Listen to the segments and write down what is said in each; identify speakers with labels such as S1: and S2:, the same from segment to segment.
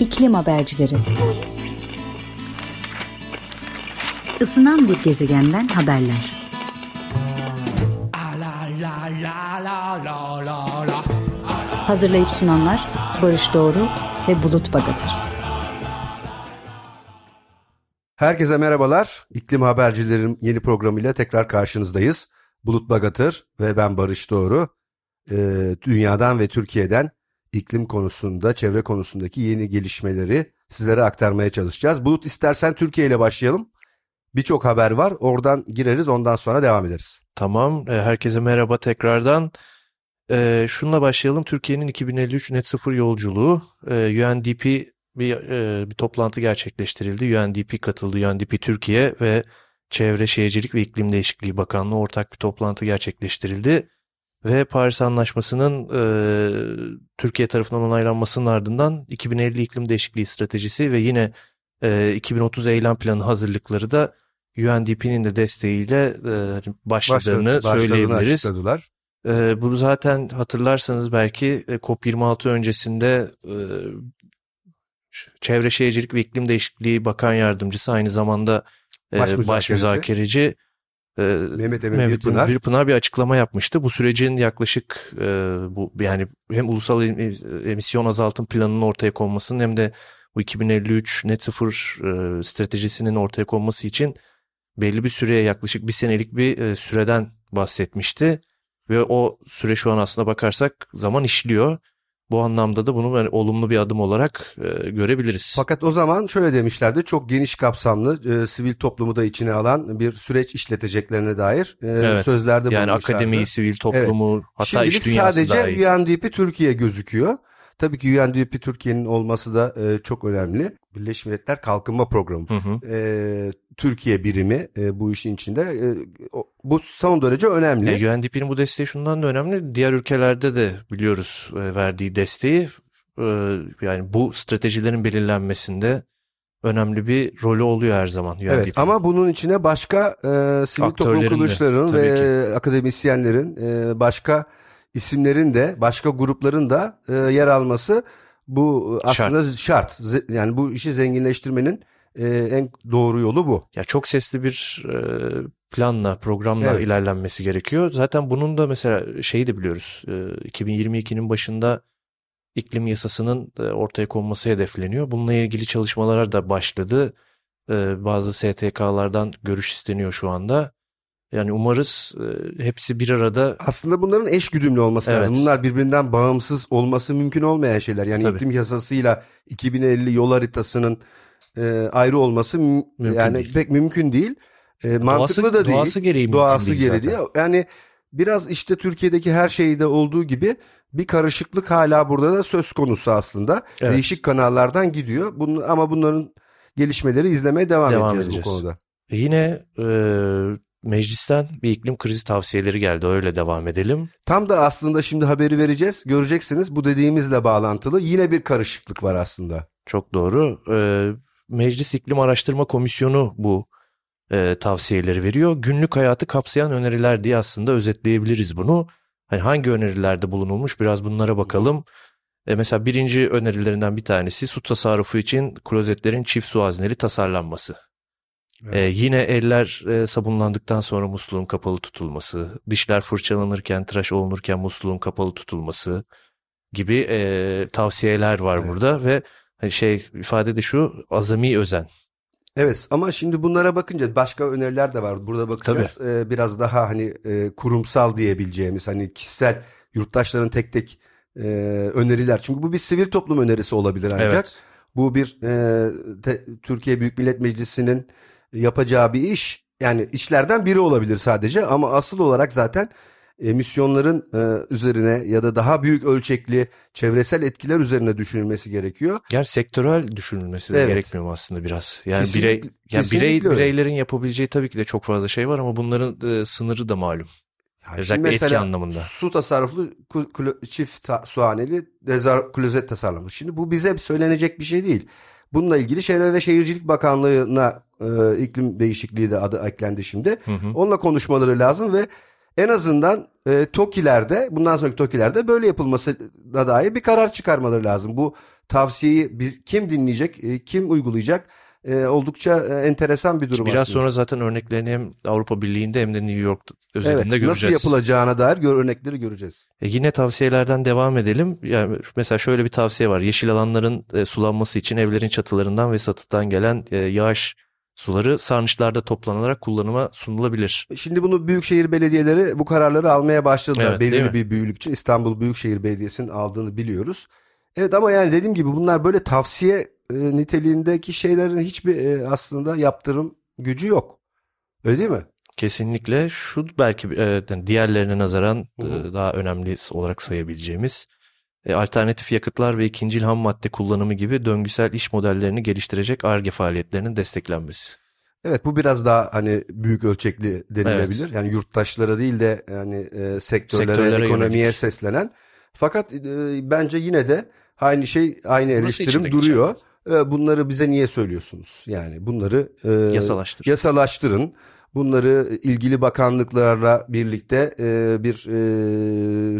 S1: İklim Habercileri Isınan bir gezegenden haberler Hazırlayıp sunanlar Barış Doğru ve Bulut Bagatır
S2: Herkese merhabalar. İklim Habercilerim yeni programıyla tekrar karşınızdayız. Bulut Bagatır ve ben Barış Doğru. Ee, dünyadan ve Türkiye'den iklim konusunda, çevre konusundaki yeni gelişmeleri sizlere aktarmaya çalışacağız. Bulut istersen Türkiye ile başlayalım. Birçok haber var. Oradan gireriz, ondan sonra devam ederiz.
S3: Tamam. E, herkese merhaba tekrardan. Ee, şununla başlayalım. Türkiye'nin 2053 net sıfır yolculuğu. Ee, UNDP bir, e, bir toplantı gerçekleştirildi. UNDP katıldı. UNDP Türkiye ve Çevre Şehircilik ve İklim Değişikliği Bakanlığı ortak bir toplantı gerçekleştirildi ve Paris Anlaşması'nın e, Türkiye tarafından onaylanmasının ardından 2050 iklim değişikliği stratejisi ve yine e, 2030 eylem planı hazırlıkları da UNDP'nin de desteğiyle e, başladığını Başladı, söyleyebiliriz.
S2: Açıkladılar.
S3: E, bunu zaten hatırlarsanız belki e, COP26 öncesinde e, Çevre Şehircilik ve İklim Değişikliği Bakan Yardımcısı aynı zamanda e, baş, müzakereci. baş müzakereci
S2: e, Mehmet Emin Mehmet Birpınar.
S3: Birpınar bir açıklama yapmıştı. Bu sürecin yaklaşık e, bu yani hem ulusal emisyon azaltım planının ortaya konmasının hem de bu 2053 net sıfır e, stratejisinin ortaya konması için belli bir süreye yaklaşık bir senelik bir e, süreden bahsetmişti. Ve o süre şu an aslında bakarsak zaman işliyor. Bu anlamda da bunu yani olumlu bir adım olarak e, görebiliriz.
S2: Fakat o zaman şöyle demişlerdi çok geniş kapsamlı e, sivil toplumu da içine alan bir süreç işleteceklerine dair e, evet. sözlerde
S3: Yani akademiyi, sivil toplumu evet. hatta Şimdilik iş dünyası
S2: sadece dahil. UNDP Türkiye gözüküyor. Tabii ki UNDP Türkiye'nin olması da e, çok önemli. Birleşmiş Milletler Kalkınma Programı. Hı hı. E, Türkiye birimi e, bu işin içinde. E, o, bu son derece önemli.
S3: E, UNDP'nin bu desteği şundan da önemli. Diğer ülkelerde de biliyoruz e, verdiği desteği. E, yani bu stratejilerin belirlenmesinde önemli bir rolü oluyor her zaman. UNDP'nin.
S2: Evet ama bunun içine başka e, sivil toplum kuruluşlarının ve ki. akademisyenlerin e, başka isimlerin de başka grupların da e, yer alması bu aslında şart. şart. Yani bu işi zenginleştirmenin e, en doğru yolu bu.
S3: Ya çok sesli bir e, planla, programla evet. ilerlenmesi gerekiyor. Zaten bunun da mesela şeyi de biliyoruz. E, 2022'nin başında iklim yasasının e, ortaya konması hedefleniyor. Bununla ilgili çalışmalar da başladı. E, bazı STK'lardan görüş isteniyor şu anda. Yani umarız e, hepsi bir arada.
S2: Aslında bunların eş güdümlü olması evet. lazım. Bunlar birbirinden bağımsız olması mümkün olmayan şeyler. Yani Tabii. iklim yasasıyla 2050 yol haritasının e, ayrı olması mümkün yani değil. pek mümkün değil. E, mantıklı doğası, da değil.
S3: Doğası gereği
S2: doğası değil gereği değil. Yani biraz işte Türkiye'deki her şeyde olduğu gibi bir karışıklık hala burada da söz konusu aslında. Evet. Değişik kanallardan gidiyor. Bunun, ama bunların gelişmeleri izlemeye devam, devam edeceğiz, edeceğiz bu konuda.
S3: E, yine e, meclisten bir iklim krizi tavsiyeleri geldi. Öyle devam edelim.
S2: Tam da aslında şimdi haberi vereceğiz. Göreceksiniz bu dediğimizle bağlantılı yine bir karışıklık var aslında.
S3: Çok doğru. Ee, Meclis İklim Araştırma Komisyonu bu e, tavsiyeleri veriyor. Günlük hayatı kapsayan öneriler diye aslında özetleyebiliriz bunu. Hani hangi önerilerde bulunulmuş biraz bunlara bakalım. E, mesela birinci önerilerinden bir tanesi su tasarrufu için klozetlerin çift su hazneli tasarlanması. Evet. Ee, yine eller e, sabunlandıktan sonra musluğun kapalı tutulması, dişler fırçalanırken, tıraş olunurken musluğun kapalı tutulması gibi e, tavsiyeler var evet. burada ve hani şey ifade de şu azami özen.
S2: Evet ama şimdi bunlara bakınca başka öneriler de var. Burada bakacağız ee, biraz daha hani e, kurumsal diyebileceğimiz hani kişisel yurttaşların tek tek e, öneriler. Çünkü bu bir sivil toplum önerisi olabilir ancak. Evet. Bu bir e, te, Türkiye Büyük Millet Meclisi'nin yapacağı bir iş yani işlerden biri olabilir sadece ama asıl olarak zaten emisyonların e, üzerine ya da daha büyük ölçekli çevresel etkiler üzerine düşünülmesi gerekiyor.
S3: Yani sektörel düşünülmesi de evet. gerekmiyor mu aslında biraz? Yani Kesinlikle, birey yani birey öyle. bireylerin yapabileceği tabii ki de çok fazla şey var ama bunların e, sınırı da malum. Yani Özellikle etki anlamında.
S2: Su tasarruflu çift ta, suhaneli dezar klozet tasarlaması. Şimdi bu bize söylenecek bir şey değil. Bununla ilgili Çevre ve Şehircilik Bakanlığı'na e, iklim değişikliği de adı eklendi şimdi. Hı hı. Onunla konuşmaları lazım ve en azından e, TOKİ'lerde bundan sonraki TOKİ'lerde böyle yapılmasına dair bir karar çıkarmaları lazım. Bu tavsiyeyi biz, kim dinleyecek, e, kim uygulayacak e, oldukça e, enteresan bir durum
S3: Biraz
S2: aslında.
S3: sonra zaten örneklerini hem Avrupa Birliği'nde hem de New York özelinde
S2: evet,
S3: göreceğiz.
S2: Nasıl yapılacağına dair gör, örnekleri göreceğiz.
S3: E yine tavsiyelerden devam edelim. Yani mesela şöyle bir tavsiye var. Yeşil alanların e, sulanması için evlerin çatılarından ve satıdan gelen e, yağış suları sarnıçlarda toplanarak kullanıma sunulabilir.
S2: Şimdi bunu büyükşehir belediyeleri bu kararları almaya başladılar.
S3: Evet,
S2: Belirli bir büyüklük için İstanbul Büyükşehir Belediyesi'nin aldığını biliyoruz. Evet ama yani dediğim gibi bunlar böyle tavsiye e, niteliğindeki şeylerin hiçbir e, aslında yaptırım gücü yok. Öyle değil mi?
S3: Kesinlikle şu belki e, diğerlerine nazaran
S2: Hı hı.
S3: e, daha önemli olarak sayabileceğimiz alternatif yakıtlar ve ikincil ham madde kullanımı gibi döngüsel iş modellerini geliştirecek ARGE faaliyetlerinin desteklenmesi.
S2: Evet bu biraz daha hani büyük ölçekli denilebilir. Yani yurttaşlara değil de yani e, sektörlere,
S3: Sektörlere
S2: ekonomiye
S3: yönelik.
S2: seslenen. Fakat e, bence yine de aynı şey aynı eleştirim duruyor. E, bunları bize niye söylüyorsunuz? Yani bunları e,
S3: Yasalaştır.
S2: yasalaştırın. Bunları ilgili bakanlıklarla birlikte e, bir e,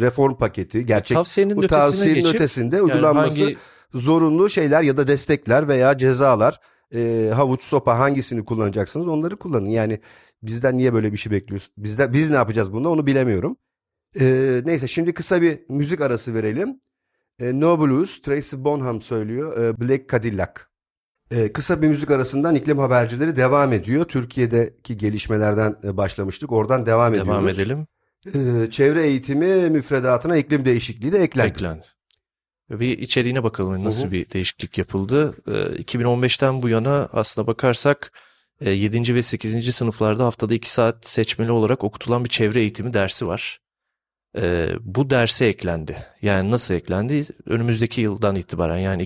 S2: reform paketi, gerçek
S3: Tavsiyenin
S2: bu tavsiyenin
S3: geçip
S2: ötesinde
S3: yani
S2: uygulanması
S3: hangi
S2: zorunlu şeyler ya da destekler veya cezalar, e, havuç, sopa hangisini kullanacaksınız onları kullanın. Yani bizden niye böyle bir şey bekliyorsun? Bizden biz ne yapacağız bunda onu bilemiyorum. E, neyse şimdi kısa bir müzik arası verelim. E, no Blues, Tracy Bonham söylüyor. E, Black Cadillac. E, kısa bir müzik arasından iklim habercileri devam ediyor. Türkiye'deki gelişmelerden e, başlamıştık. Oradan devam,
S3: devam
S2: ediyoruz.
S3: edelim.
S2: E, çevre eğitimi müfredatına iklim değişikliği de eklendi.
S3: Eklendi. Bir içeriğine bakalım nasıl
S2: Hı hı.
S3: bir değişiklik yapıldı. Ee, 2015'ten bu yana aslına bakarsak e, 7. ve 8. sınıflarda haftada 2 saat seçmeli olarak okutulan bir çevre eğitimi dersi var. Ee, Bu derse eklendi. Yani nasıl eklendi? Önümüzdeki yıldan itibaren yani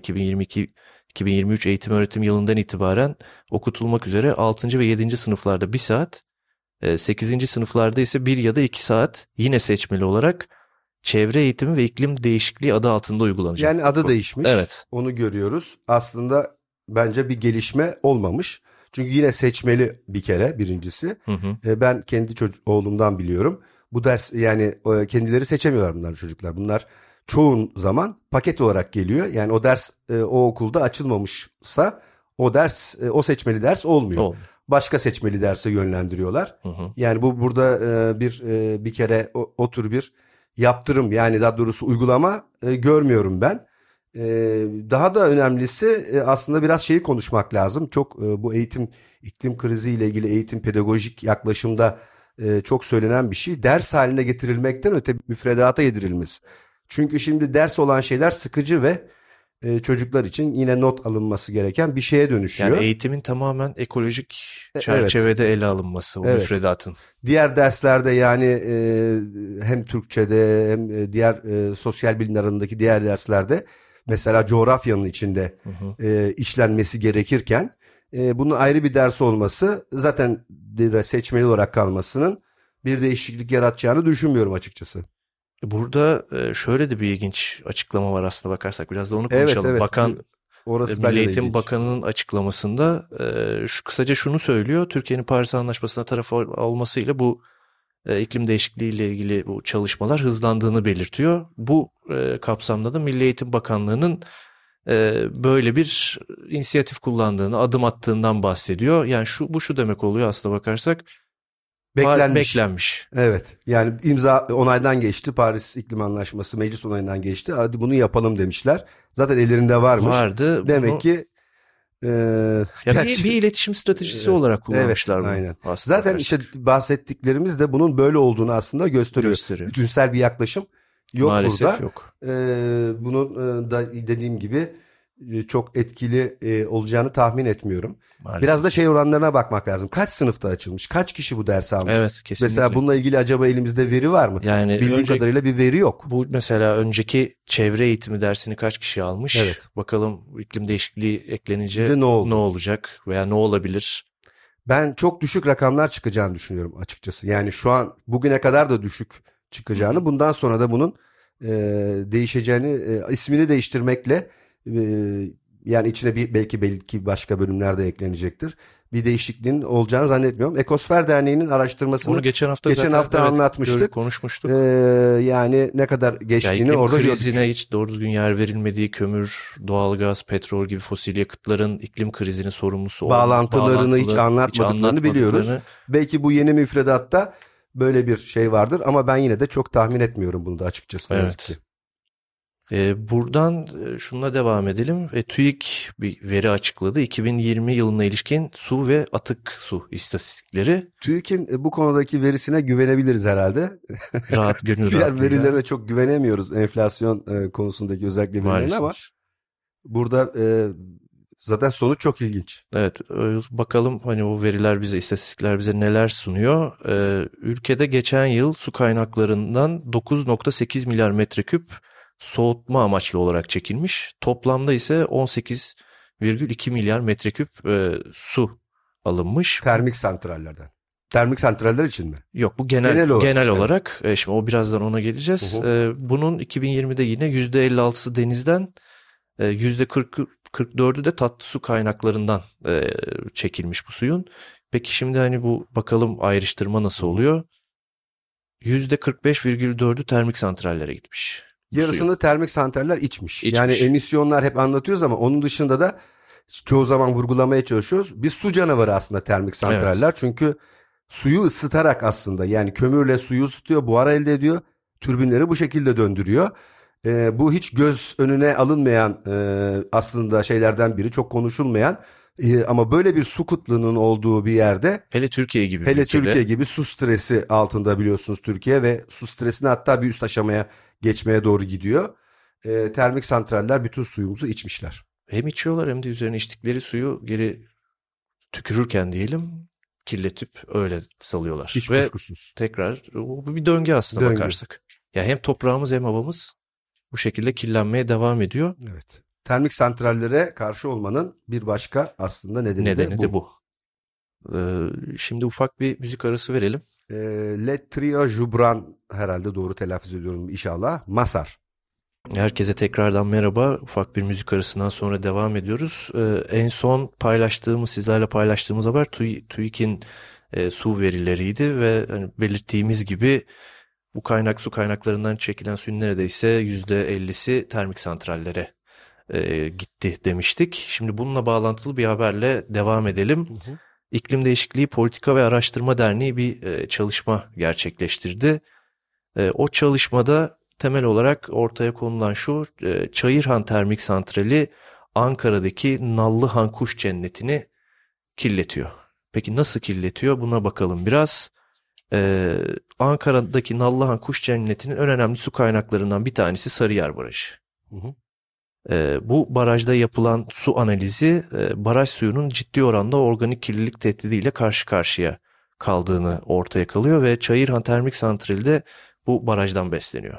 S3: 2022-2023 eğitim öğretim yılından itibaren okutulmak üzere 6. ve 7. sınıflarda 1 saat, 8. sınıflarda ise 1 ya da 2 saat yine seçmeli olarak çevre eğitimi ve iklim değişikliği adı altında uygulanacak.
S2: Yani adı değişmiş.
S3: Evet.
S2: Onu görüyoruz. Aslında bence bir gelişme olmamış. Çünkü yine seçmeli bir kere birincisi.
S3: Hı hı.
S2: E, Ben kendi çocuk oğlumdan biliyorum. Bu ders yani e, kendileri seçemiyorlar bunlar çocuklar. Bunlar çoğun zaman paket olarak geliyor. Yani o ders e, o okulda açılmamışsa o ders e, o seçmeli ders olmuyor.
S3: Oldu.
S2: Başka seçmeli derse yönlendiriyorlar.
S3: Hı hı.
S2: Yani bu burada e, bir e, bir kere o, o tür bir yaptırım yani daha doğrusu uygulama e, görmüyorum ben. E, daha da önemlisi e, aslında biraz şeyi konuşmak lazım. Çok e, bu eğitim iklim krizi ile ilgili eğitim pedagojik yaklaşımda e, çok söylenen bir şey. Ders haline getirilmekten öte müfredata yedirilmesi. Çünkü şimdi ders olan şeyler sıkıcı ve e, çocuklar için yine not alınması gereken bir şeye dönüşüyor.
S3: Yani eğitimin tamamen ekolojik
S2: E,
S3: çerçevede ele alınması o
S2: Evet.
S3: müfredatın.
S2: Diğer derslerde yani e, hem Türkçe'de hem e, diğer e, sosyal bilimler alanındaki diğer derslerde mesela coğrafyanın içinde
S3: Hı hı.
S2: e, işlenmesi gerekirken e, bunun ayrı bir ders olması zaten seçmeli olarak kalmasının bir değişiklik yaratacağını düşünmüyorum açıkçası.
S3: Burada e, şöyle de bir ilginç açıklama var aslında bakarsak. Biraz da onu
S2: Evet,
S3: konuşalım.
S2: evet.
S3: Bakan
S2: Orası
S3: Milli
S2: bence de
S3: Eğitim
S2: ilginç.
S3: Bakanı'nın açıklamasında e, şu kısaca şunu söylüyor. Türkiye'nin Paris Anlaşması'na taraf ol- olmasıyla bu e, iklim değişikliği ile ilgili bu çalışmalar hızlandığını belirtiyor. Bu e, kapsamda da Milli Eğitim Bakanlığı'nın e, böyle bir inisiyatif kullandığını, adım attığından bahsediyor. Yani şu bu şu demek oluyor aslına bakarsak.
S2: Beklenmiş.
S3: Beklenmiş.
S2: Evet. Yani imza onaydan geçti. Paris İklim Anlaşması meclis onayından geçti. Hadi bunu yapalım demişler. Zaten ellerinde varmış.
S3: Vardı.
S2: Demek
S3: Bunu-
S2: ki e,
S3: Ya bir,
S2: gerçi-
S3: bir iletişim stratejisi
S2: Evet,
S3: olarak kullanmışlar
S2: evet,
S3: bunu.
S2: aynen.
S3: aslında
S2: Zaten işte bahsettiklerimiz de bunun böyle olduğunu aslında gösteriyor.
S3: gösteriyor.
S2: Bütünsel bir yaklaşım yok
S3: Maalesef
S2: burada.
S3: yok.
S2: Ee, bunun e, da dediğim gibi e, çok etkili e, olacağını tahmin etmiyorum.
S3: Maalesef.
S2: Biraz da şey oranlarına bakmak lazım. Kaç sınıfta açılmış? Kaç kişi bu dersi almış?
S3: Evet kesinlikle.
S2: Mesela bununla ilgili acaba elimizde veri var mı?
S3: yani
S2: Bildiğim
S3: önce-
S2: kadarıyla bir veri yok.
S3: bu mesela önceki çevre eğitimi dersini kaç kişi almış?
S2: Evet.
S3: Bakalım iklim değişikliği eklenince
S2: Ve ne oldu?
S3: ne olacak veya ne olabilir?
S2: Ben çok düşük rakamlar çıkacağını düşünüyorum açıkçası. Yani şu an bugüne kadar da düşük çıkacağını, bundan sonra da bunun e, değişeceğini, e, ismini değiştirmekle e, yani içine bir belki belki başka bölümler de eklenecektir. Bir değişikliğin olacağını zannetmiyorum. Ekosfer Derneği'nin araştırmasını
S3: Onu geçen hafta
S2: geçen
S3: zaten,
S2: hafta
S3: evet,
S2: anlatmıştık.
S3: konuşmuştuk.
S2: Ee, yani ne kadar
S3: Yani
S2: geçtiğini
S3: iklim
S2: orada gördük.
S3: krizine hiç doğru düzgün yer verilmediği kömür, doğalgaz, petrol gibi fosil yakıtların iklim krizinin sorumlusu
S2: Bağlantılarını hiç
S3: bağlantılı-
S2: anlatmadıklarını biliyoruz.
S3: anlatmadıklarını-
S2: Belki bu yeni müfredatta böyle bir şey vardır ama ben yine de çok tahmin etmiyorum bunu da açıkçası.
S3: Evet. Ee, buradan e, şununla devam edelim. E, TÜİK bir veri açıkladı. 2020 yılına ilişkin su ve atık su istatistikleri
S2: TÜİK'in e, bu konudaki verisine güvenebiliriz herhalde.
S3: rahat gönül
S2: Diğer verilere çok güvenemiyoruz enflasyon e, konusundaki özellikle verilerine ama burada e, zaten sonuç çok ilginç.
S3: Evet, bakalım hani o veriler bize, istatistikler bize neler sunuyor. Ee, ülkede geçen yıl su kaynaklarından 9.8 milyar metreküp soğutma amaçlı olarak çekilmiş. Toplamda ise 18,2 milyar metreküp e, su alınmış.
S2: Termik santrallerden. Termik santraller için mi?
S3: Yok bu genel
S2: Genel
S3: genel
S2: olarak,
S3: olarak. E, şimdi o birazdan ona geleceğiz.
S2: Hı hı.
S3: E, bunun 2020'de yine %56'sı denizden, e, %40 44'ü de tatlı su kaynaklarından e, çekilmiş bu suyun. Peki şimdi hani bu bakalım ayrıştırma nasıl oluyor? %45,4'ü termik santrallere gitmiş.
S2: Yarısını termik santraller içmiş.
S3: İçmiş.
S2: Yani emisyonlar hep anlatıyoruz ama onun dışında da çoğu zaman vurgulamaya çalışıyoruz. Bir su canavarı aslında termik santraller. Çünkü suyu ısıtarak aslında yani kömürle suyu ısıtıyor, buhar elde ediyor. Türbinleri bu şekilde döndürüyor. Ee, bu hiç göz önüne alınmayan e, aslında şeylerden biri, çok konuşulmayan e, ama böyle bir su kıtlığının olduğu bir yerde
S3: Hele Türkiye gibi
S2: Hele
S3: ülkede.
S2: Türkiye gibi su stresi altında biliyorsunuz Türkiye ve su stresini hatta bir üst aşamaya geçmeye doğru gidiyor. Ee, termik santraller bütün suyumuzu içmişler.
S3: Hem içiyorlar hem de üzerine içtikleri suyu geri tükürürken diyelim kirletip öyle salıyorlar.
S2: Hiç
S3: Ve
S2: kuşkusuz.
S3: tekrar bu bir döngü aslında
S2: Döngü.
S3: bakarsak. Ya hem toprağımız hem havamız bu şekilde kirlenmeye devam ediyor.
S2: Evet. Termik santrallere karşı olmanın bir başka aslında nedeni,
S3: Nedeni
S2: de bu.
S3: de bu. Ee, şimdi ufak bir müzik arası verelim.
S2: Ee, Le Trio Jubran herhalde doğru telaffuz ediyorum inşallah. Masar.
S3: Herkese tekrardan merhaba. Ufak bir müzik arasından sonra devam ediyoruz. Ee, en son paylaştığımız, sizlerle paylaştığımız haber TÜİ- TÜİK'in e, su verileriydi ve hani belirttiğimiz gibi bu kaynak su kaynaklarından çekilen suyun neredeyse %50'si termik santrallere e, gitti demiştik. Şimdi bununla bağlantılı bir haberle devam edelim. İklim Değişikliği Politika ve Araştırma Derneği bir e, çalışma gerçekleştirdi. E, o çalışmada temel olarak ortaya konulan şu, e, Çayırhan Termik Santrali Ankara'daki Nallıhan Kuş Cenneti'ni kirletiyor. Peki nasıl kirletiyor? Buna bakalım biraz. E, Ankara'daki Nallıhan Kuş Cenneti'nin en önemli su kaynaklarından bir tanesi Sarıyer Barajı.
S2: Hı hı.
S3: Ee, bu barajda yapılan su analizi e, baraj suyunun ciddi oranda organik kirlilik tehdidiyle karşı karşıya kaldığını ortaya kalıyor ve Çayırhan Termik Santrali de bu barajdan besleniyor.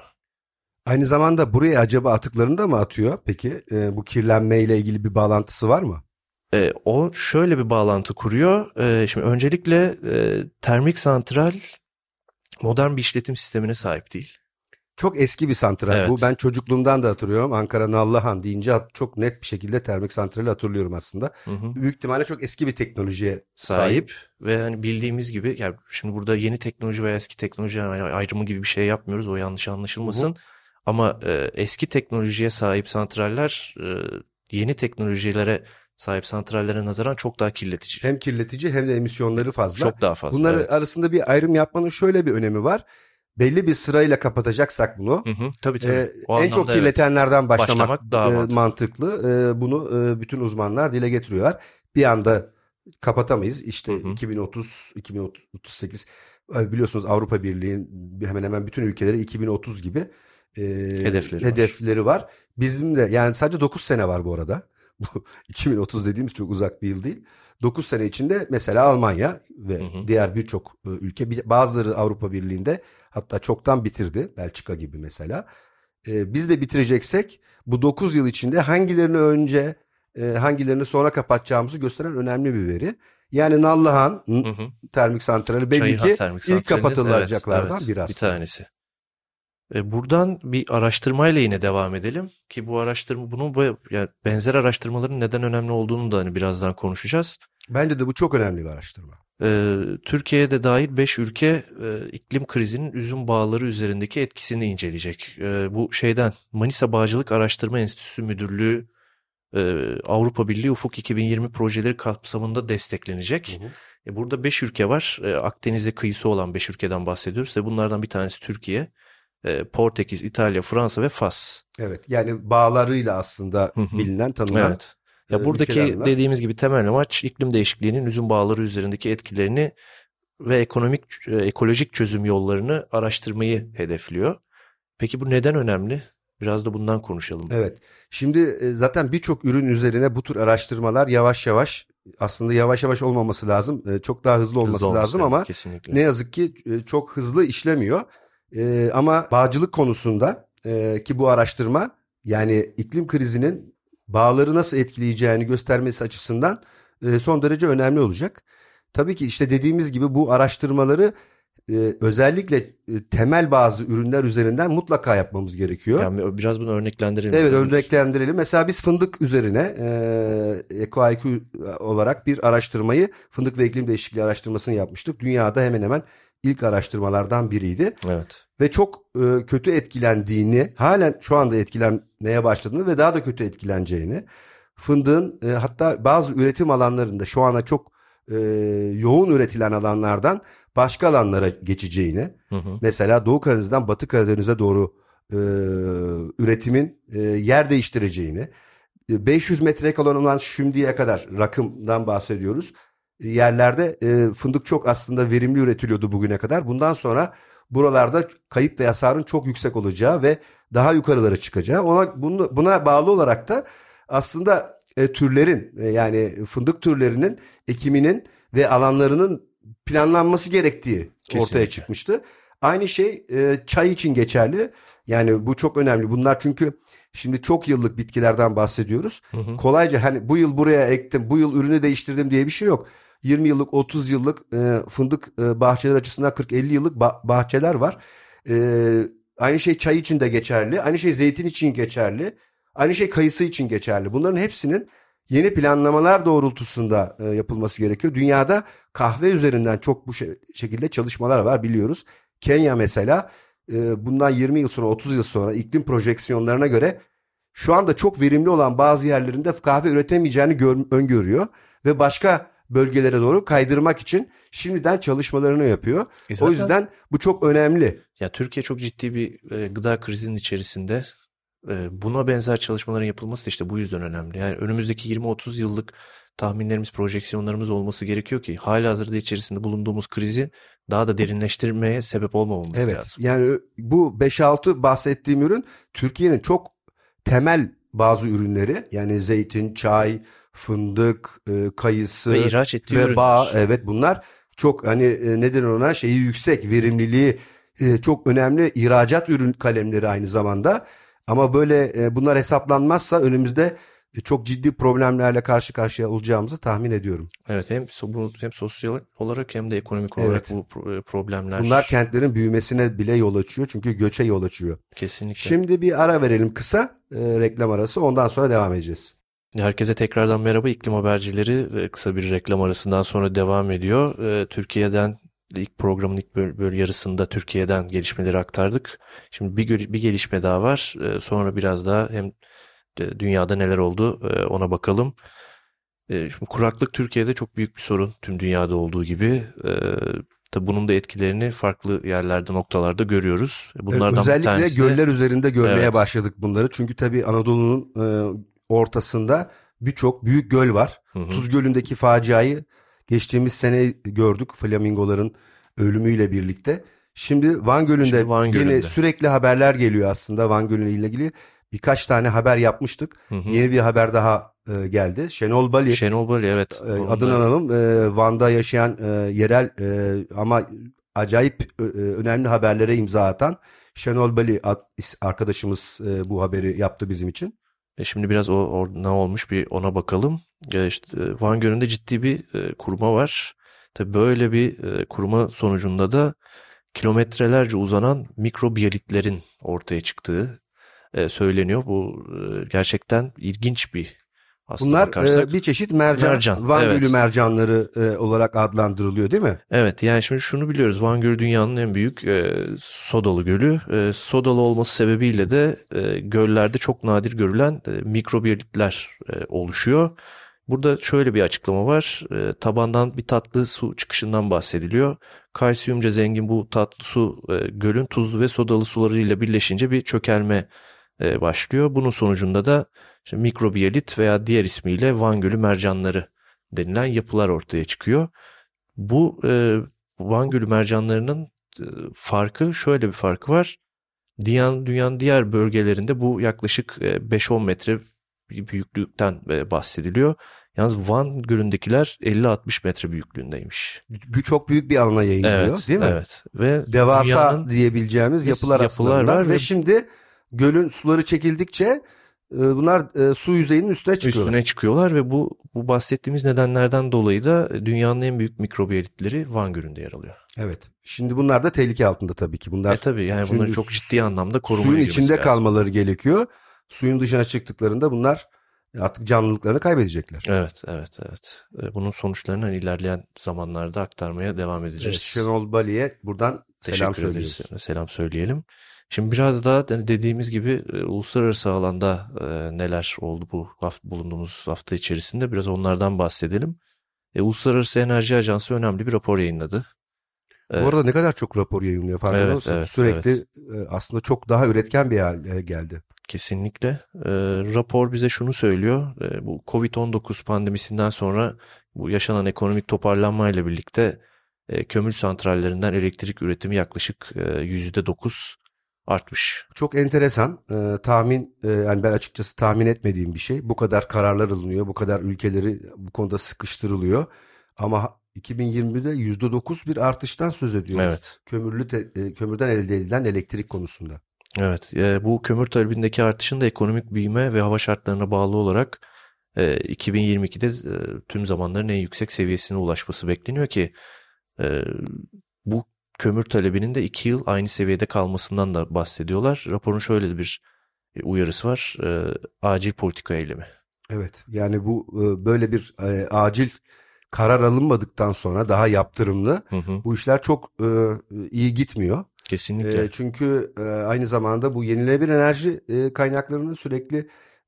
S2: Aynı zamanda buraya acaba atıklarını da mı atıyor? Peki Ee, bu kirlenmeyle ilgili bir bağlantısı var mı?
S3: Ee, o şöyle bir bağlantı kuruyor. Ee, şimdi öncelikle e, termik santral modern bir işletim sistemine sahip değil.
S2: Çok eski bir santral
S3: Evet.
S2: bu. Ben çocukluğumdan da hatırlıyorum. Ankara Nallıhan deyince çok net bir şekilde termik santrali hatırlıyorum aslında.
S3: Hı hı.
S2: Büyük ihtimalle çok eski bir teknolojiye sahip.
S3: sahip ve hani bildiğimiz gibi yani şimdi burada yeni teknoloji veya eski teknoloji yani ayrımı gibi bir şey yapmıyoruz o yanlış anlaşılmasın. Ama e, eski teknolojiye sahip santraller e, yeni teknolojilere sahip santrallere nazaran çok daha kirletici.
S2: Hem kirletici hem de emisyonları fazla.
S3: Çok daha fazla.
S2: Bunlar
S3: evet.
S2: arasında bir ayrım yapmanın şöyle bir önemi var. Belli bir sırayla kapatacaksak bunu
S3: Hı hı, tabii tabii.
S2: e,
S3: O
S2: en çok
S3: anlamda evet.
S2: kirletenlerden başlamak,
S3: Başlamak daha
S2: e,
S3: mantıklı.
S2: mantıklı. E, bunu e, bütün uzmanlar dile getiriyorlar. Bir anda kapatamayız. İşte
S3: Hı hı.
S2: 2030, 2038 e, biliyorsunuz Avrupa Birliği'nin hemen hemen bütün ülkeleri 2030 gibi e,
S3: Hedefleri var.
S2: hedefleri var. Bizim de yani sadece 9 sene var bu arada. Bu 2030 dediğimiz çok uzak bir yıl değil. 9 sene içinde mesela Almanya ve
S3: Hı hı.
S2: diğer birçok e, ülke bir- bazıları Avrupa Birliği'nde hatta çoktan bitirdi. Belçika gibi mesela. E, biz de bitireceksek bu 9 yıl içinde hangilerini önce e, hangilerini sonra kapatacağımızı gösteren önemli bir veri. Yani Nallıhan
S3: Hı hı.
S2: termik santrali belli
S3: Çayırhan
S2: ki
S3: Termik
S2: ilk
S3: Santrali'nin,
S2: kapatılacaklardan
S3: evet,
S2: biri
S3: Bir
S2: aslında.
S3: tanesi. E, buradan bir araştırmayla yine devam edelim ki bu araştırma bunun yani benzer araştırmaların neden önemli olduğunu da hani birazdan konuşacağız.
S2: Bence de bu çok önemli bir araştırma.
S3: Ee, Türkiye'de dahil 5 ülke e, iklim krizinin üzüm bağları üzerindeki etkisini inceleyecek. E, bu şeyden Manisa Bağcılık Araştırma Enstitüsü Müdürlüğü e, Avrupa Birliği Ufuk 2020 projeleri kapsamında desteklenecek. Hı hı. E, burada 5 ülke var. E, Akdeniz'e kıyısı olan 5 ülkeden bahsediyoruz ve bunlardan bir tanesi Türkiye. E, Portekiz, İtalya, Fransa ve Fas.
S2: Evet yani bağlarıyla aslında bilinen tanınan
S3: evet. Ya ee, buradaki dediğimiz gibi temel amaç iklim değişikliğinin üzüm bağları üzerindeki etkilerini ve ekonomik e, ekolojik çözüm yollarını araştırmayı hedefliyor. Peki bu neden önemli? Biraz da bundan konuşalım.
S2: Evet. Şimdi e, zaten birçok ürün üzerine bu tür araştırmalar yavaş yavaş aslında yavaş yavaş olmaması lazım. E, çok daha hızlı olması, hızlı olması lazım, lazım ama kesinlikle. ne yazık ki çok hızlı işlemiyor. Ama bağcılık konusunda ki bu araştırma yani iklim krizinin bağları nasıl etkileyeceğini göstermesi açısından e, son derece önemli olacak. Tabii ki işte dediğimiz gibi bu araştırmaları e, özellikle e, temel bazı ürünler üzerinden mutlaka yapmamız gerekiyor.
S3: Yani biraz bunu örneklendirelim.
S2: Evet diyoruz. örneklendirelim. Mesela biz fındık üzerine e, EcoIQ olarak bir araştırmayı fındık ve iklim değişikliği araştırmasını yapmıştık. Dünyada hemen hemen ilk araştırmalardan biriydi.
S3: Evet.
S2: Ve çok e, kötü etkilendiğini, halen şu anda etkilenmeye başladığını ve daha da kötü etkileneceğini, fındığın e, hatta bazı üretim alanlarında şu ana çok e, yoğun üretilen alanlardan başka alanlara geçeceğini, hı hı. mesela Doğu Karadeniz'den Batı Karadeniz'e doğru e, üretimin e, yer değiştireceğini, 500 metre kalan olan şimdiye kadar rakımdan bahsediyoruz yerlerde e, fındık çok aslında verimli üretiliyordu bugüne kadar. Bundan sonra buralarda kayıp ve hasarın çok yüksek olacağı ve daha yukarılara çıkacağı. Ona bunu, buna bağlı olarak da aslında e, türlerin e, yani fındık türlerinin ekiminin ve alanlarının planlanması gerektiği Kesinlikle. ortaya çıkmıştı. Aynı şey e, çay için geçerli. Yani bu çok önemli. Bunlar çünkü Şimdi çok yıllık bitkilerden bahsediyoruz. Hı hı. Kolayca hani bu yıl buraya ektim, bu yıl ürünü değiştirdim diye bir şey yok. 20 yıllık, 30 yıllık e, fındık e, bahçeler açısından 40-50 yıllık ba- bahçeler var. E, aynı şey çay için de geçerli. Aynı şey zeytin için geçerli. Aynı şey kayısı için geçerli. Bunların hepsinin yeni planlamalar doğrultusunda e, yapılması gerekiyor. Dünyada kahve üzerinden çok bu şekilde çalışmalar var biliyoruz. Kenya mesela e, bundan 20 yıl sonra 30 yıl sonra iklim projeksiyonlarına göre şu anda çok verimli olan bazı yerlerinde kahve üretemeyeceğini gör, öngörüyor ve başka bölgelere doğru kaydırmak için şimdiden çalışmalarını yapıyor. E zaten, o yüzden bu çok önemli.
S3: Ya Türkiye çok ciddi bir e, gıda krizinin içerisinde. E, buna benzer çalışmaların yapılması da işte bu yüzden önemli. Yani önümüzdeki 20-30 yıllık tahminlerimiz, projeksiyonlarımız olması gerekiyor ki hala hazırda içerisinde bulunduğumuz krizi daha da derinleştirmeye sebep olmamamız
S2: evet,
S3: lazım.
S2: Yani bu 5-6 bahsettiğim ürün Türkiye'nin çok temel bazı ürünleri yani zeytin, çay, fındık, e, kayısı
S3: ve ihraç ettiği
S2: ve bağ evet bunlar çok hani e, neden ona şeyi yüksek verimliliği e, çok önemli ihracat ürün kalemleri aynı zamanda. Ama böyle e, bunlar hesaplanmazsa önümüzde çok ciddi problemlerle karşı karşıya olacağımızı tahmin ediyorum.
S3: Evet hem hem sosyal olarak hem de ekonomik olarak evet. bu e, problemler.
S2: Bunlar kentlerin büyümesine bile yol açıyor çünkü göçe yol açıyor.
S3: Kesinlikle.
S2: Şimdi bir ara verelim kısa e, reklam arası ondan sonra devam edeceğiz.
S3: Herkese tekrardan merhaba. İklim habercileri kısa bir reklam arasından sonra devam ediyor. Türkiye'den ilk programın ilk böyle yarısında Türkiye'den gelişmeleri aktardık. Şimdi bir, bir gelişme daha var. Sonra biraz daha hem dünyada neler oldu ona bakalım. Şimdi kuraklık Türkiye'de çok büyük bir sorun tüm dünyada olduğu gibi. Tabi bunun da etkilerini farklı yerlerde noktalarda görüyoruz.
S2: Bunlardan özellikle tanesi, göller üzerinde görmeye evet. başladık bunları. Çünkü tabi Anadolu'nun ortasında birçok büyük göl var. Hı hı. Tuz Gölü'ndeki faciayı geçtiğimiz sene gördük flamingoların ölümüyle birlikte. Şimdi Van Gölü'nde Şimdi Van yine Gölü'nde. sürekli haberler geliyor aslında Van Gölü ile ilgili. Birkaç tane haber yapmıştık. Hı hı. Yeni bir haber daha e, geldi. Şenol Bali.
S3: Şenol Bali evet.
S2: E, adını analım. E, Van'da yaşayan e, yerel e, ama acayip e, önemli haberlere imza atan Şenol Bali arkadaşımız e, bu haberi yaptı bizim için.
S3: E şimdi biraz o, o ne olmuş bir ona bakalım. E işte Van Gölü'nde ciddi bir e, kuruma var. Tabii böyle bir e, kuruma sonucunda da kilometrelerce uzanan mikrobiyalitlerin ortaya çıktığı e, söyleniyor. Bu e, gerçekten ilginç bir aslında
S2: Bunlar
S3: bakarsak.
S2: e, bir çeşit mercan,
S3: Mercan,
S2: Van
S3: evet.
S2: Gölü mercanları e, olarak adlandırılıyor değil mi?
S3: Evet yani şimdi şunu biliyoruz Van Gölü dünyanın en büyük e, sodalı gölü. E, sodalı olması sebebiyle de e, göllerde çok nadir görülen e, mikrobiyalitler e, oluşuyor. Burada şöyle bir açıklama var. E, tabandan bir tatlı su çıkışından bahsediliyor. Kalsiyumca zengin bu tatlı su e, gölün tuzlu ve sodalı sularıyla birleşince bir çökelme e, başlıyor. Bunun sonucunda da işte mikrobiyalit veya diğer ismiyle Van Gölü mercanları denilen yapılar ortaya çıkıyor. Bu e, Van Gölü mercanlarının e, farkı şöyle bir farkı var. Dünyanın, dünyanın diğer bölgelerinde bu yaklaşık e, 5-10 metre bir büyüklükten e, bahsediliyor. Yalnız Van Gölü'ndekiler 50-60 metre büyüklüğündeymiş.
S2: Çok büyük bir alana yayılıyor
S3: Evet,
S2: değil mi?
S3: evet. Ve
S2: Devasa diyebileceğimiz yapılar,
S3: yapılar var
S2: ve
S3: ve-
S2: şimdi gölün suları çekildikçe e, bunlar e, su yüzeyinin üstüne çıkıyorlar.
S3: üstüne çıkıyorlar ve bu bu bahsettiğimiz nedenlerden dolayı da dünyanın en büyük mikrobiyalitleri Van Gölü'nde yer alıyor.
S2: Evet. Şimdi bunlar da tehlike altında tabii ki. Bunlar
S3: E tabii yani bunları çok ciddi anlamda korumaya
S2: suyun içinde
S3: lazım.
S2: kalmaları gerekiyor. Suyun dışına çıktıklarında bunlar artık canlılıklarını kaybedecekler.
S3: Evet, evet, evet. E, Bunun sonuçlarını hani ilerleyen zamanlarda aktarmaya devam
S2: Evet,
S3: edeceğiz.
S2: Şenol Bali'ye buradan selam
S3: Teşekkür ederiz.
S2: söylüyoruz.
S3: Selam söyleyelim. Şimdi biraz daha hani dediğimiz gibi e, uluslararası alanda e, neler oldu bu hafta, bulunduğumuz hafta içerisinde biraz onlardan bahsedelim. E, Uluslararası Enerji Ajansı önemli bir rapor yayınladı.
S2: Bu arada ne kadar çok rapor yayınlıyor farkında
S3: Evet,
S2: mısın?
S3: evet,
S2: Sürekli e, aslında çok daha üretken bir hale geldi.
S3: Kesinlikle. Ee, rapor bize şunu söylüyor. Ee, bu Covid-19 pandemisinden sonra bu yaşanan ekonomik toparlanmayla birlikte e, kömür santrallerinden elektrik üretimi yaklaşık e, %9 artmış.
S2: Çok enteresan. Ee, tahmin e, yani ben açıkçası tahmin etmediğim bir şey. Bu kadar kararlar alınıyor, bu kadar ülkeleri bu konuda sıkıştırılıyor. Ama 2020'de %9 bir artıştan söz ediyoruz.
S3: Evet.
S2: Kömürlü te- e, kömürden elde edilen elektrik konusunda.
S3: Evet. e, bu kömür talebindeki artışın da ekonomik büyüme ve hava şartlarına bağlı olarak e, 2022'de e, tüm zamanların en yüksek seviyesine ulaşması bekleniyor ki e, bu kömür talebinin de 2 yıl aynı seviyede kalmasından da bahsediyorlar. Raporun şöyle bir e, uyarısı var. E, acil politika eylemi.
S2: Evet. Yani bu e, böyle bir e, acil karar alınmadıktan sonra daha yaptırımlı
S3: Hı hı.
S2: bu işler çok e, iyi gitmiyor.
S3: Kesinlikle.
S2: E, çünkü e, aynı zamanda bu yenilenebilir enerji e, kaynaklarının sürekli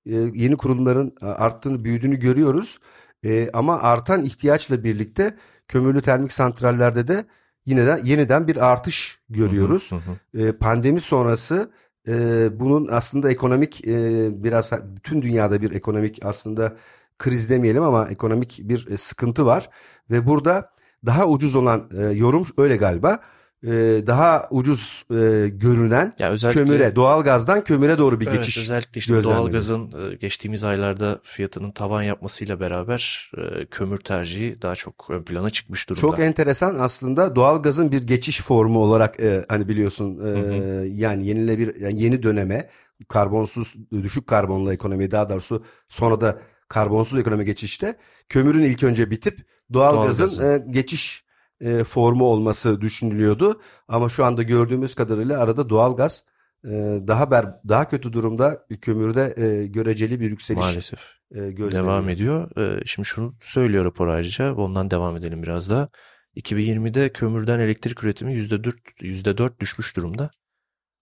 S2: e, yeni kurumların e, arttığını, büyüdüğünü görüyoruz. E, ama artan ihtiyaçla birlikte kömürlü termik santrallerde de yine yeniden bir artış görüyoruz.
S3: Hı hı, hı.
S2: E, pandemi sonrası e, bunun aslında ekonomik e, biraz bütün dünyada bir ekonomik aslında kriz demeyelim ama ekonomik bir e, sıkıntı var ve burada daha ucuz olan e, yorum öyle galiba e, daha ucuz e, görünen
S3: Ya özellikle
S2: kömüre doğalgazdan kömüre doğru bir
S3: Evet,
S2: geçiş.
S3: özellikle işte doğalgazın e, geçtiğimiz aylarda fiyatının tavan yapmasıyla beraber e, kömür tercihi daha çok ön plana çıkmış durumda.
S2: Çok enteresan aslında doğalgazın bir geçiş formu olarak e, hani biliyorsun e,
S3: Hı
S2: yani yenilebilir yani yeni döneme karbonsuz düşük karbonlu ekonomi daha doğrusu sonra da karbonsuz ekonomi geçişte kömürün ilk önce bitip doğalgazın
S3: Doğalgazın.
S2: e, geçiş e, formu olması düşünülüyordu ama şu anda gördüğümüz kadarıyla arada doğalgaz e, daha ber daha kötü durumda kömürde e, göreceli bir yükseliş
S3: Maalesef.
S2: e, gözleniyor.
S3: Devam ediyor. Ee, Şimdi şunu söylüyor rapor ayrıca. Ondan devam edelim biraz da. 2020'de kömürden elektrik üretimi %4, %4 düşmüş durumda.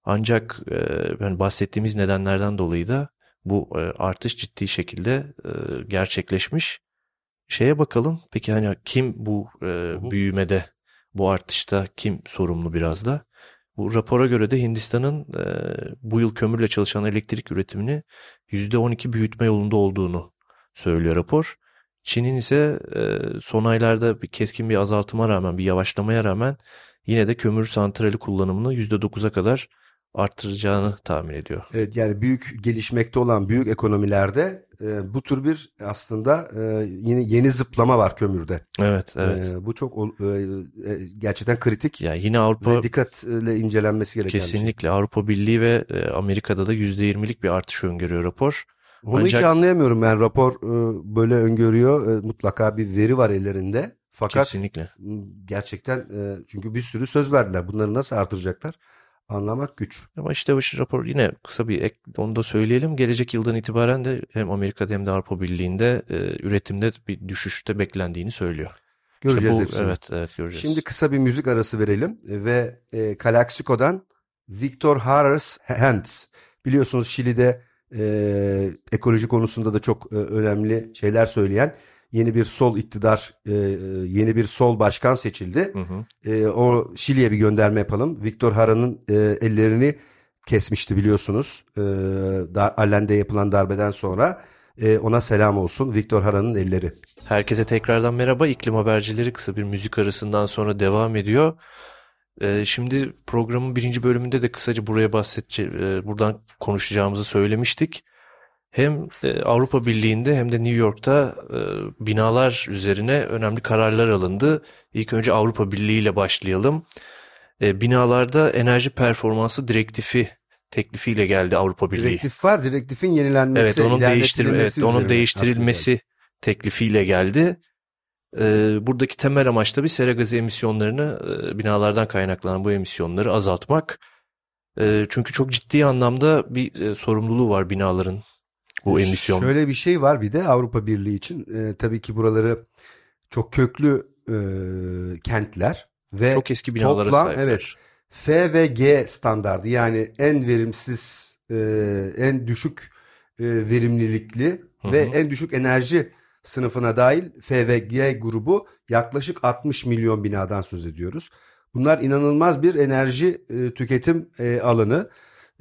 S3: Ancak e, yani bahsettiğimiz nedenlerden dolayı da bu e, artış ciddi şekilde e, gerçekleşmiş. Şeye bakalım. Peki hani kim bu e, büyümede, bu artışta kim sorumlu biraz da? Bu rapora göre de Hindistan'ın e, bu yıl kömürle çalışan elektrik üretimini %12 büyütme yolunda olduğunu söylüyor rapor. Çin'in ise e, son aylarda bir keskin bir azaltıma rağmen, bir yavaşlamaya rağmen yine de kömür santrali kullanımını %9'a kadar arttıracağını tahmin ediyor.
S2: Evet yani büyük gelişmekte olan büyük ekonomilerde e, bu tür bir aslında e, yeni yeni zıplama var kömürde.
S3: Evet, evet.
S2: E, bu çok e, e, gerçekten kritik
S3: Ya yine Avrupa
S2: ve dikkatle incelenmesi gereken şey.
S3: kesinlikle Avrupa Birliği ve e, Amerika'da da %20'lik bir artış öngörüyor rapor.
S2: Hiç
S3: Ancak-
S2: anlayamıyorum ben. Rapor e, böyle öngörüyor. Mutlaka bir veri var ellerinde. Fakat
S3: Kesinlikle.
S2: gerçekten çünkü bir sürü söz verdiler. Bunları nasıl artıracaklar? Anlamak güç.
S3: Ama işte bu rapor yine kısa bir ek, onu da söyleyelim. Gelecek yıldan itibaren de hem Amerika'da hem de Avrupa Birliği'nde e, üretimde bir düşüşte beklendiğini söylüyor.
S2: Göreceğiz
S3: İşte bu,
S2: hepsini.
S3: Evet, evet göreceğiz.
S2: Şimdi kısa bir müzik arası verelim ve e, Calaxico'dan Victor Harris Hands. Biliyorsunuz Şili'de e, ekoloji konusunda da çok e, önemli şeyler söyleyen yeni bir sol iktidar, e, yeni bir sol başkan seçildi.
S3: Hı hı.
S2: E, o Şili'ye bir gönderme yapalım. Victor Hara'nın e, ellerini kesmişti biliyorsunuz. E, dar, Allende'ye yapılan darbeden sonra. E, ona selam olsun Victor Hara'nın elleri.
S3: Herkese tekrardan merhaba. İklim habercileri kısa bir müzik arasından sonra devam ediyor. Ee, şimdi programın birinci bölümünde de kısaca buraya bahsedece e, buradan konuşacağımızı söylemiştik. Hem e, Avrupa Birliği'nde hem de New York'ta e, binalar üzerine önemli kararlar alındı. İlk önce Avrupa Birliği ile başlayalım. E, binalarda enerji performansı direktifi teklifiyle geldi Avrupa Birliği.
S2: Direktif var. Direktifin yenilenmesi,
S3: Evet onun değiştirme, evet, onun değiştirilmesi teklifiyle geldi. Buradaki temel amaç da bir sera gazı emisyonlarını binalardan kaynaklanan bu emisyonları azaltmak. Çünkü çok ciddi anlamda bir sorumluluğu var binaların bu emisyon.
S2: Şöyle bir şey var bir de Avrupa Birliği için. E, tabii ki buraları çok köklü e, kentler ve
S3: çok eski binalara
S2: toplam,
S3: sahipler.
S2: evet. F ve G standardı yani en verimsiz, e, en düşük e, verimlilikli
S3: Hı
S2: ve en düşük enerji sınıfına dahil F ve G grubu yaklaşık 60 milyon binadan söz ediyoruz. Bunlar inanılmaz bir enerji e, tüketim e, alanı.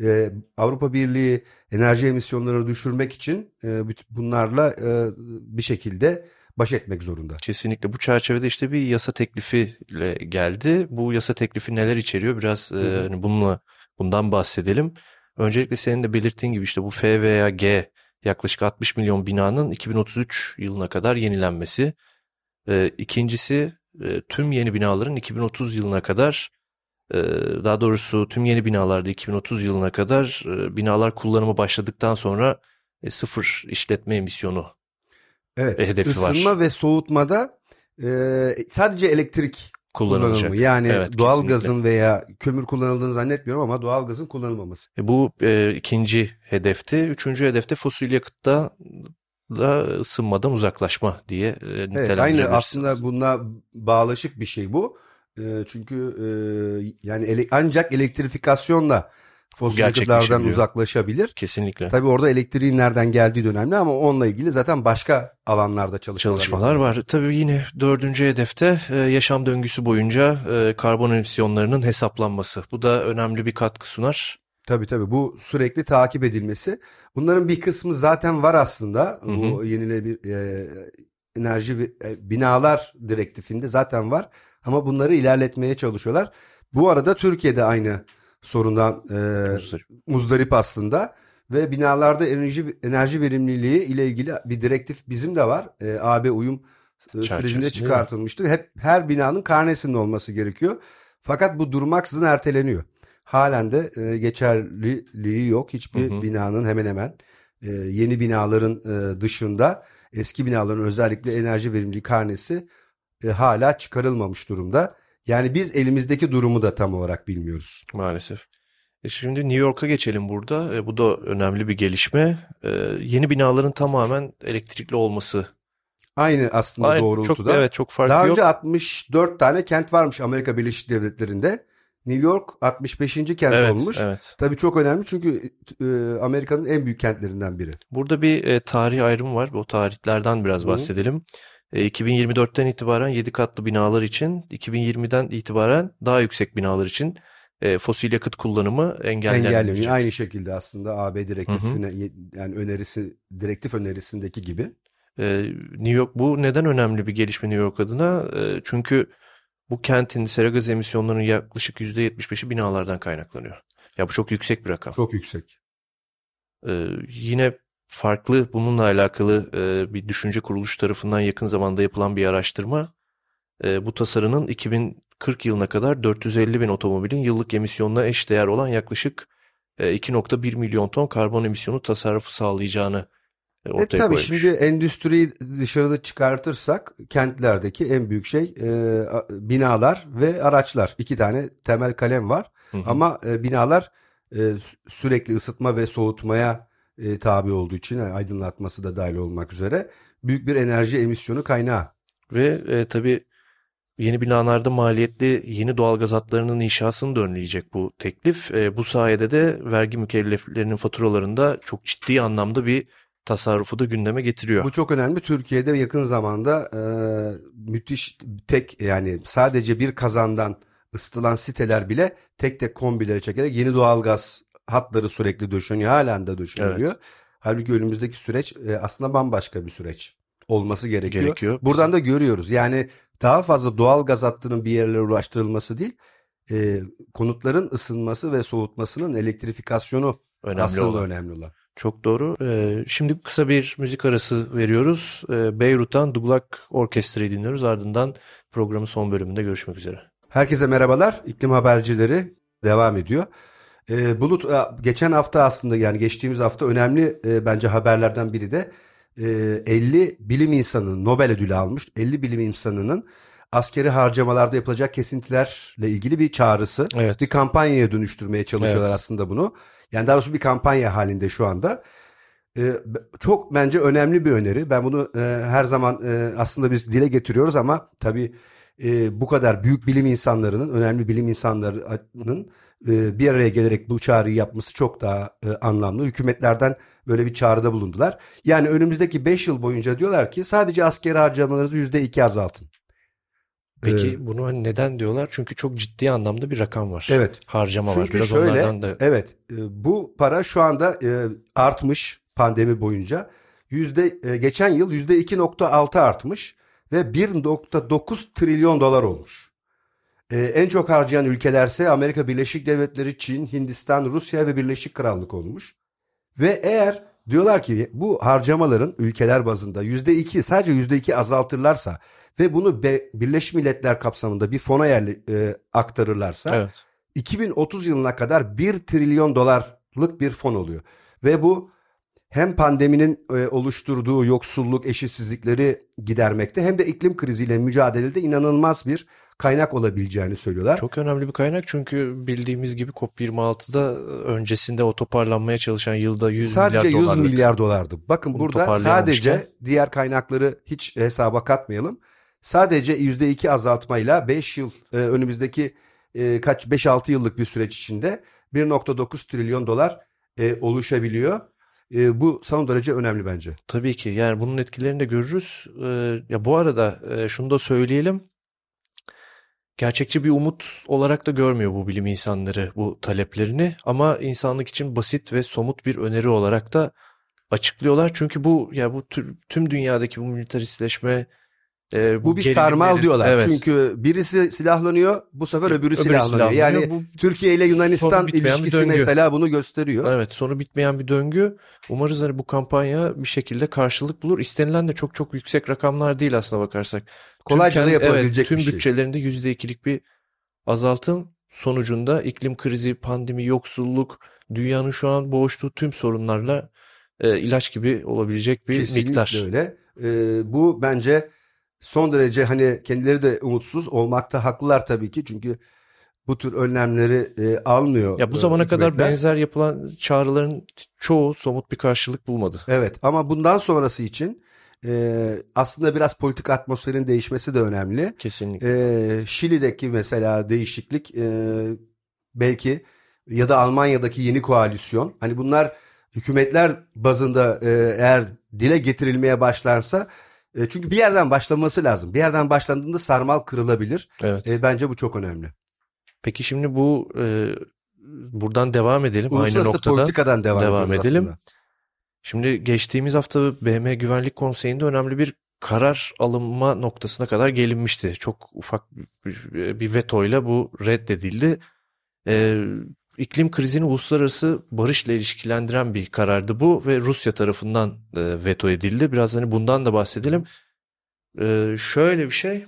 S2: E, Avrupa Birliği enerji emisyonlarını düşürmek için e, bunlarla e, bir şekilde baş etmek zorunda.
S3: Kesinlikle bu çerçevede işte bir yasa teklifiyle geldi. Bu yasa teklifi neler içeriyor? Biraz e, hani bununla bundan bahsedelim. Öncelikle senin de belirttiğin gibi işte bu F veya G yaklaşık 60 milyon binanın 2033 yılına kadar yenilenmesi. E, ikincisi e, tüm yeni binaların 2030 yılına kadar daha doğrusu tüm yeni binalarda 2030 yılına kadar e, binalar kullanıma başladıktan sonra e, sıfır işletme emisyonu
S2: Evet.
S3: E, hedefi var.
S2: Isınma ve soğutmada sadece elektrik
S3: kullanılacak.
S2: kullanımı. Yani
S3: Evet,
S2: doğal
S3: kesinlikle.
S2: gazın veya kömür kullanıldığını zannetmiyorum ama doğal gazın kullanılmaması.
S3: E, Bu e, ikinci hedefti. Üçüncü hedefte fosil yakıtta da ısınmadan uzaklaşma diye e,
S2: Evet, aynı aslında bununla bağlaşık bir şey bu. E, çünkü e, yani ele- ancak elektrifikasyonla fosil yakıtlardan uzaklaşabilir.
S3: Kesinlikle.
S2: Tabii orada elektriğin nereden geldiği önemli ama onunla ilgili zaten başka alanlarda çalışmalar,
S3: Çalışmalar var. Tabii yine dördüncü hedefte yaşam döngüsü boyunca karbon emisyonlarının hesaplanması. Bu da önemli bir katkı sunar.
S2: Tabii tabii bu sürekli takip edilmesi. Bunların bir kısmı zaten var aslında.
S3: Hı hı.
S2: Bu yenilenebilir e, enerji e, binalar direktifinde zaten var. Ama bunları ilerletmeye çalışıyorlar. Bu arada Türkiye'de aynı sorundan e,
S3: Muzdarip.
S2: muzdarip aslında ve binalarda enerji enerji verimliliği ile ilgili bir direktif bizim de var. E, AB uyum e, sürecinde çıkartılmıştı. Hep her binanın karnesinde olması gerekiyor. Fakat bu durmaksızın erteleniyor. Halen de e, geçerliliği yok. Hiçbir
S3: Hı hı.
S2: binanın hemen hemen e, yeni binaların e, dışında eski binaların özellikle enerji verimliliği karnesi e, hala çıkarılmamış durumda. Yani biz elimizdeki durumu da tam olarak bilmiyoruz.
S3: Maalesef. E şimdi New York'a geçelim burada. E, bu da önemli bir gelişme. E, yeni binaların tamamen elektrikli olması.
S2: Aynı aslında
S3: Aynı,
S2: doğrultuda.
S3: çok, evet çok farkı
S2: Daha
S3: yok.
S2: önce 64 tane kent varmış Amerika Birleşik Devletleri'nde. New York 65. kent
S3: evet,
S2: olmuş.
S3: evet.
S2: Tabii çok önemli çünkü e, Amerika'nın en büyük kentlerinden biri.
S3: Burada bir e, tarih ayrımı var. O tarihlerden biraz bahsedelim. 2024'ten itibaren 7 katlı binalar için, 2020'den itibaren daha yüksek binalar için e, fosil yakıt kullanımı
S2: Engelleniyor.
S3: engellenecek.
S2: Aynı şekilde aslında AB direktifine yani önerisi direktif önerisindeki gibi.
S3: E, New York bu neden önemli bir gelişme New York adına? E, çünkü bu kentin sera gaz emisyonlarının yaklaşık %75'i binalardan kaynaklanıyor. Ya bu çok yüksek bir rakam.
S2: Çok yüksek.
S3: Ee, yine farklı bununla alakalı e, bir düşünce kuruluşu tarafından yakın zamanda yapılan bir araştırma. E, bu tasarının 2040 yılına kadar 450 bin otomobilin yıllık emisyonuna eşdeğer olan yaklaşık e, 2.1 milyon ton karbon emisyonu tasarrufu sağlayacağını e, ortaya
S2: e, tabii
S3: koymuş.
S2: şimdi endüstriyi dışarıda çıkartırsak kentlerdeki en büyük şey e, binalar ve araçlar. İki tane temel kalem var. Hı hı. Ama e, binalar e, sürekli ısıtma ve soğutmaya e, tabi olduğu için yani aydınlatması da dahil olmak üzere büyük bir enerji emisyonu kaynağı.
S3: Ve e, tabii yeni binalarda maliyetli yeni doğalgaz hatlarının inşasını da önleyecek bu teklif. E, bu sayede de vergi mükelleflerinin faturalarında çok ciddi anlamda bir tasarrufu da gündeme getiriyor.
S2: Bu çok önemli. Türkiye'de yakın zamanda e, müthiş tek yani sadece bir kazandan ısıtılan siteler bile tek tek kombileri çekerek yeni doğalgaz hatları sürekli döşeniyor. Halen de döşeniyor. Evet. Halbuki önümüzdeki süreç e, aslında bambaşka bir süreç olması gerekiyor. gerekiyor. Buradan da görüyoruz. Yani daha fazla doğal gaz hattının bir yerlere ulaştırılması değil, e, konutların ısınması ve soğutmasının elektrifikasyonu önemli aslında olan. önemli olan.
S3: Çok doğru. Ee, şimdi kısa bir müzik arası veriyoruz. Ee, Beyrut'tan Duglak Orkestra'yı dinliyoruz. Ardından programın son bölümünde görüşmek üzere.
S2: Herkese merhabalar. İklim habercileri devam ediyor. Ee, Bulut geçen hafta aslında yani geçtiğimiz hafta önemli e, bence haberlerden biri de e, 50 bilim insanının Nobel ödülü almış 50 bilim insanının askeri harcamalarda yapılacak kesintilerle ilgili bir çağrısı. Evet. Bir kampanyaya dönüştürmeye çalışıyorlar evet. aslında bunu. Yani daha doğrusu bir kampanya halinde şu anda. Ee, çok bence önemli bir öneri. Ben bunu e, her zaman e, aslında biz dile getiriyoruz ama tabii e, bu kadar büyük bilim insanlarının, önemli bilim insanlarının e, bir araya gelerek bu çağrıyı yapması çok daha e, anlamlı. Hükümetlerden böyle bir çağrıda bulundular. Yani önümüzdeki 5 yıl boyunca diyorlar ki sadece askeri harcamalarınızı %2 azaltın.
S3: Peki ee, bunu hani neden diyorlar? Çünkü çok ciddi anlamda bir rakam var.
S2: Evet.
S3: Harcama
S2: Çünkü
S3: var. Biraz
S2: şöyle,
S3: onlardan da.
S2: Evet. E, bu para şu anda e, artmış pandemi boyunca. Yüzde e, geçen yıl yüzde 2.6 artmış ve 1.9 trilyon dolar olmuş. En çok harcayan ülkelerse Amerika Birleşik Devletleri, Çin, Hindistan, Rusya ve Birleşik Krallık olmuş. Ve eğer diyorlar ki bu harcamaların ülkeler bazında yüzde iki sadece yüzde iki azaltırlarsa ve bunu Be Birleşmiş Milletler kapsamında bir fona yerli, e, aktarırlarsa evet. 2030 yılına kadar 1 trilyon dolarlık bir fon oluyor. Ve bu hem pandeminin e, oluşturduğu yoksulluk, eşitsizlikleri gidermekte hem de iklim kriziyle mücadelede inanılmaz bir kaynak olabileceğini söylüyorlar.
S3: Çok önemli bir kaynak çünkü bildiğimiz gibi COP26'da öncesinde o toparlanmaya çalışan yılda 100
S2: sadece
S3: milyar
S2: dolarlık. 100 milyar dolardı. Bakın Bunu burada sadece diğer kaynakları hiç hesaba katmayalım. Sadece %2 azaltmayla 5 yıl e, önümüzdeki e, kaç 5-6 yıllık bir süreç içinde 1.9 trilyon dolar e, oluşabiliyor. E, bu son derece önemli bence.
S3: Tabii ki yani bunun etkilerini de görürüz. E, ya bu arada e, şunu da söyleyelim. Gerçekçi bir umut olarak da görmüyor bu bilim insanları bu taleplerini ama insanlık için basit ve somut bir öneri olarak da açıklıyorlar. Çünkü bu ya bu tüm dünyadaki bu militaristleşme
S2: e, bu, bu bir sarmal diyorlar. Evet. Çünkü birisi silahlanıyor, bu sefer öbürü, öbürü silahlanıyor. silahlanıyor. Yani bu, Türkiye ile Yunanistan ilişkisi mesela bunu gösteriyor.
S3: Evet, sonu bitmeyen bir döngü. Umarız hani bu kampanya bir şekilde karşılık bulur. İstenilen de çok çok yüksek rakamlar değil aslına bakarsak.
S2: Kolayca da yapılabilecek
S3: evet, tüm
S2: bir
S3: şey. bütçelerinde %2'lik bir azaltım sonucunda iklim krizi, pandemi, yoksulluk, dünyanın şu an boğuştuğu tüm sorunlarla e, ilaç gibi olabilecek bir
S2: Kesinlikle
S3: miktar.
S2: Kesinlikle öyle. E, bu bence son derece hani kendileri de umutsuz olmakta haklılar tabii ki. Çünkü bu tür önlemleri e, almıyor.
S3: Ya bu zamana e, kadar benzer yapılan çağrıların çoğu somut bir karşılık bulmadı.
S2: Evet ama bundan sonrası için e, aslında biraz politik atmosferin değişmesi de önemli.
S3: Kesinlikle.
S2: E, Şili'deki mesela değişiklik e, belki ya da Almanya'daki yeni koalisyon hani bunlar hükümetler bazında e, eğer dile getirilmeye başlarsa e, çünkü bir yerden başlaması lazım. Bir yerden başlandığında sarmal kırılabilir. Evet. E, bence bu çok önemli.
S3: Peki şimdi bu e, buradan devam edelim. Aynı noktada
S2: politikadan devam,
S3: devam edelim.
S2: Aslında.
S3: Şimdi geçtiğimiz hafta BM Güvenlik Konseyi'nde önemli bir karar alınma noktasına kadar gelinmişti. Çok ufak bir, bir vetoyla bu reddedildi. Ee, iklim krizini uluslararası barışla ilişkilendiren bir karardı bu ve Rusya tarafından e, veto edildi. Biraz hani bundan da bahsedelim. E, şöyle bir şey.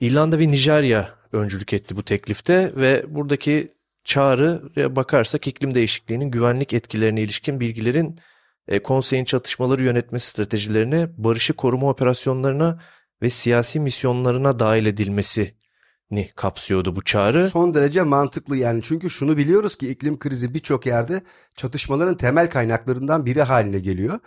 S3: İrlanda ve Nijerya öncülük etti bu teklifte ve buradaki çağrıya bakarsak iklim değişikliğinin güvenlik etkilerine ilişkin bilgilerin e, konseyin çatışmaları yönetme stratejilerine, barışı koruma operasyonlarına ve siyasi misyonlarına dahil edilmesini kapsıyordu bu çağrı.
S2: Son derece mantıklı yani çünkü şunu biliyoruz ki iklim krizi birçok yerde çatışmaların temel kaynaklarından biri haline geliyor.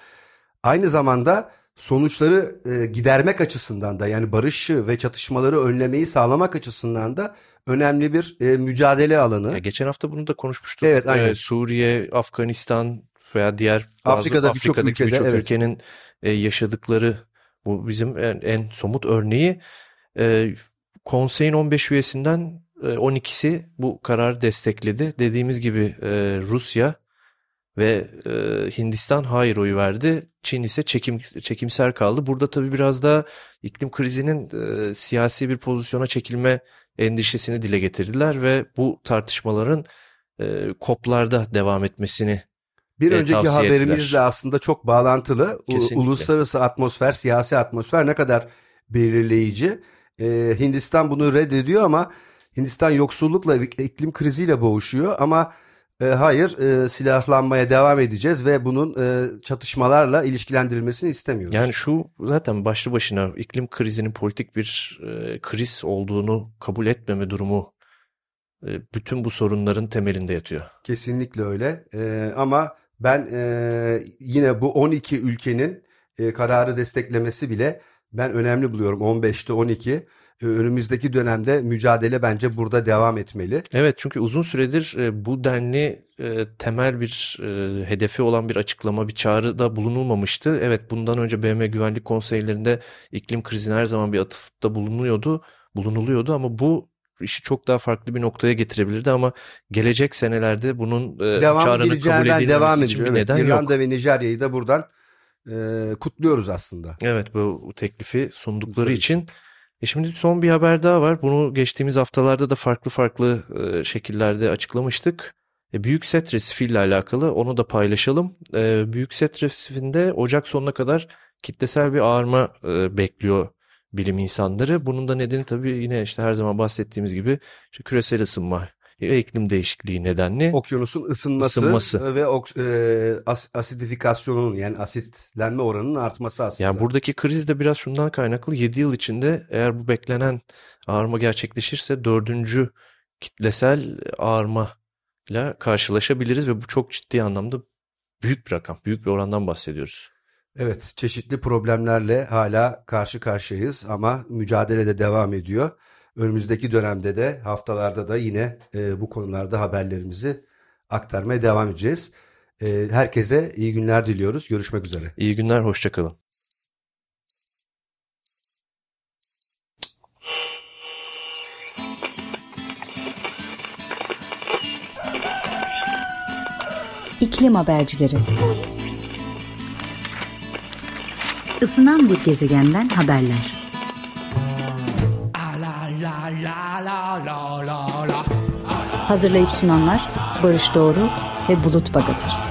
S2: Aynı zamanda sonuçları e, gidermek açısından da yani barışı ve çatışmaları önlemeyi sağlamak açısından da önemli bir e, mücadele alanı.
S3: Ya geçen hafta bunu da konuşmuştuk.
S2: Evet, aynen.
S3: Ee, Suriye, Afganistan veya diğer bazı
S2: Afrika'da birçok
S3: Afrika'daki
S2: ülkede, evet.
S3: ülkenin e, yaşadıkları bu bizim en, en somut örneği. E, konseyin 15 üyesinden e, 12'si bu kararı destekledi. Dediğimiz gibi e, Rusya ve e, Hindistan hayır oyu verdi. Çin ise çekim çekimser kaldı. Burada tabii biraz da iklim krizinin e, siyasi bir pozisyona çekilme endişesini dile getirdiler ve bu tartışmaların e, koplarda devam etmesini
S2: Bir
S3: e,
S2: önceki haberimizle
S3: ettiler.
S2: aslında çok bağlantılı.
S3: Kesinlikle.
S2: Uluslararası atmosfer, siyasi atmosfer ne kadar belirleyici. Ee, Hindistan bunu reddediyor ama Hindistan yoksullukla iklim kriziyle boğuşuyor ama e, hayır e, silahlanmaya devam edeceğiz ve bunun e, çatışmalarla ilişkilendirilmesini istemiyoruz.
S3: Yani şu zaten başlı başına iklim krizinin politik bir e, kriz olduğunu kabul etmeme durumu e, bütün bu sorunların temelinde yatıyor.
S2: Kesinlikle öyle. Ee, ama ben e, yine bu 12 ülkenin e, kararı desteklemesi bile ben önemli buluyorum. 15'te 12. Ee, önümüzdeki dönemde mücadele bence burada devam etmeli.
S3: Evet çünkü uzun süredir e, bu denli e, temel bir e, hedefi olan bir açıklama, bir çağrıda bulunulmamıştı. Evet bundan önce BM Güvenlik Konseylerinde iklim krizine her zaman bir atıfta bulunuyordu, bulunuluyordu ama bu işi çok daha farklı bir noktaya getirebilirdi ama gelecek senelerde bunun e,
S2: devam
S3: çağrının kabul edilmemesi
S2: devam
S3: için bir
S2: Evet,
S3: neden yok.
S2: İrlanda ve Nijerya'yı da buradan e, kutluyoruz aslında.
S3: Evet bu teklifi sundukları için. E şimdi son bir haber daha var. Bunu geçtiğimiz haftalarda da farklı farklı e, şekillerde açıklamıştık. E, Büyük Set Resifi'yle alakalı onu da paylaşalım. E, Büyük Set Resifi'nde Ocak sonuna kadar kitlesel bir ağarma e, bekliyor bilim insanları. Bunun da nedeni tabii yine işte her zaman bahsettiğimiz gibi işte küresel ısınma iklim değişikliği nedenli.
S2: Okyanusun ısınması,
S3: Isınması.
S2: ve ok, e, as- asidifikasyonunun yani asitlenme oranının artması aslında.
S3: Yani buradaki kriz de biraz şundan kaynaklı. 7 yıl içinde eğer bu beklenen ağarma gerçekleşirse dördüncü kitlesel ağarma ile karşılaşabiliriz ve bu çok ciddi anlamda büyük bir rakam, büyük bir orandan bahsediyoruz.
S2: Evet, çeşitli problemlerle hala karşı karşıyayız ama mücadele de devam ediyor. Önümüzdeki dönemde de haftalarda da yine e, bu konularda haberlerimizi aktarmaya devam edeceğiz. E, herkese iyi günler diliyoruz. Görüşmek üzere.
S3: İyi günler, hoşçakalın.
S1: İklim habercileri. Isınan bir gezegenden haberler. Hazırlayıp sunanlar Barış Doğru ve Bulut Bagatır.